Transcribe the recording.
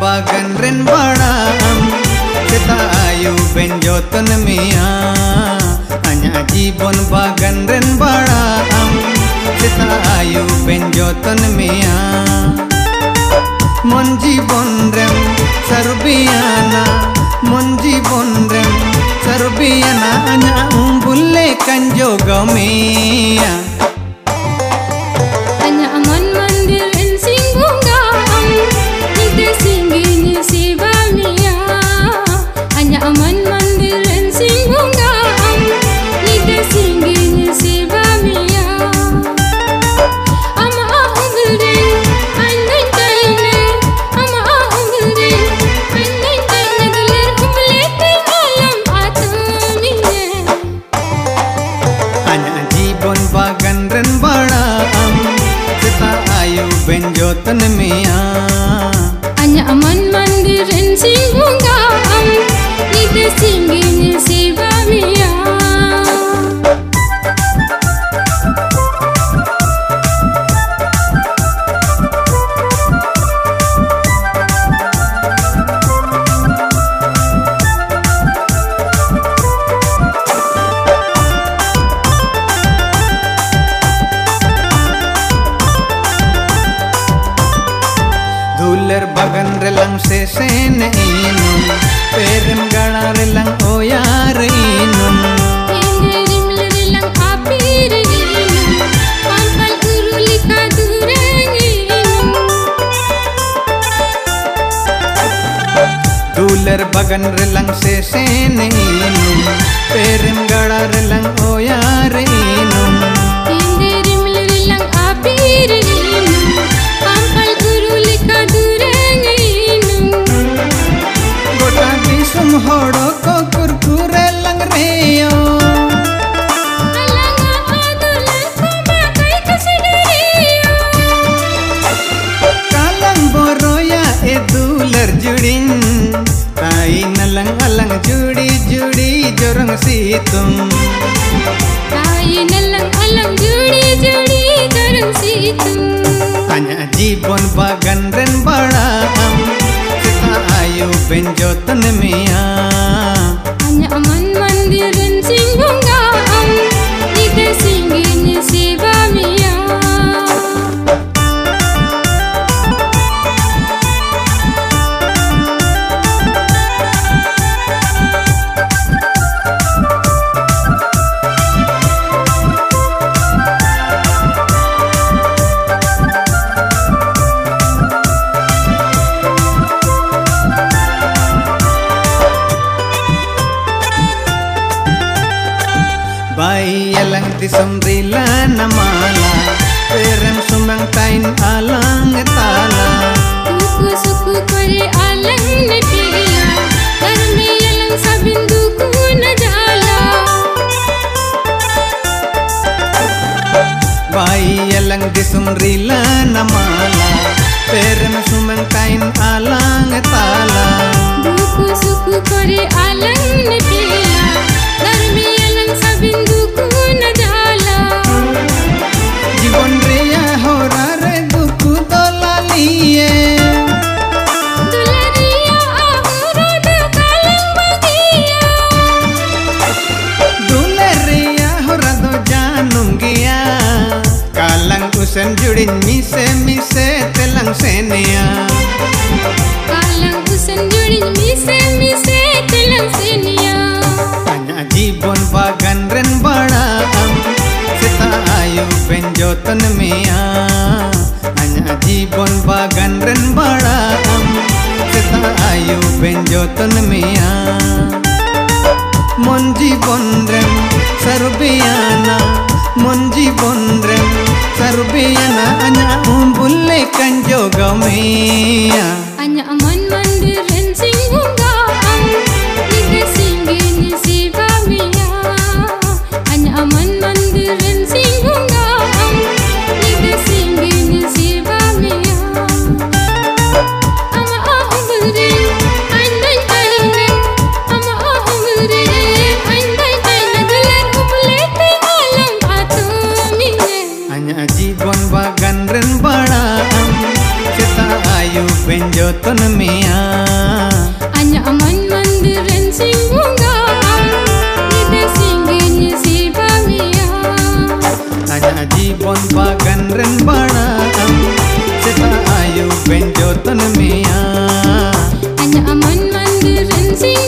बागन रेन बड़ाम Kita ayu benjotan mia Hanya जीवन बागन रेन बड़ाम Kita ayu benjotan mia Mon जीवन rem sarbiana Duler എല്ലാം ശേഷേനും പേരും കളറെല്ലാം ഓയാറേനും ദൂലർ ബഗൻറെല്ലാം ശേഷേനും പേരും കളറെല്ലാം ഓയാറേ అల్లంగ్ అల్లంగ్ జూడి జూడి జ్వరం సీతం ᱛᱟᱧᱟ ᱡᱤᱵᱚᱱ ᱵᱟᱜᱟᱱ ᱨᱮᱱ ᱵᱟᱲᱟ ᱟᱢ ᱥᱮᱛᱟ ᱟᱭᱩ ᱵᱮᱱ ᱡᱚᱛᱚᱱ ᱢᱮᱭᱟ ᱟᱧᱟ ᱢᱚᱱ ᱢᱚᱱᱫᱤᱨ ᱨᱮᱱ ᱥᱤᱝᱦᱚ Namala Perem sumbang tain alang etala Suku-suku kore alang benjotan mia Hanya जीवन बागन रेन बड़ा am Sita ayu benjotan mia Mon जीवन रेन sarbiana Mon जीवन rain sarbiana Hanya umbulle kanjoga mia ngaran kita ayu penjoton sing bunga kita singgin si pamia tanya di pon pagan bana kita ayu penjoton mia anyaman mandiren sing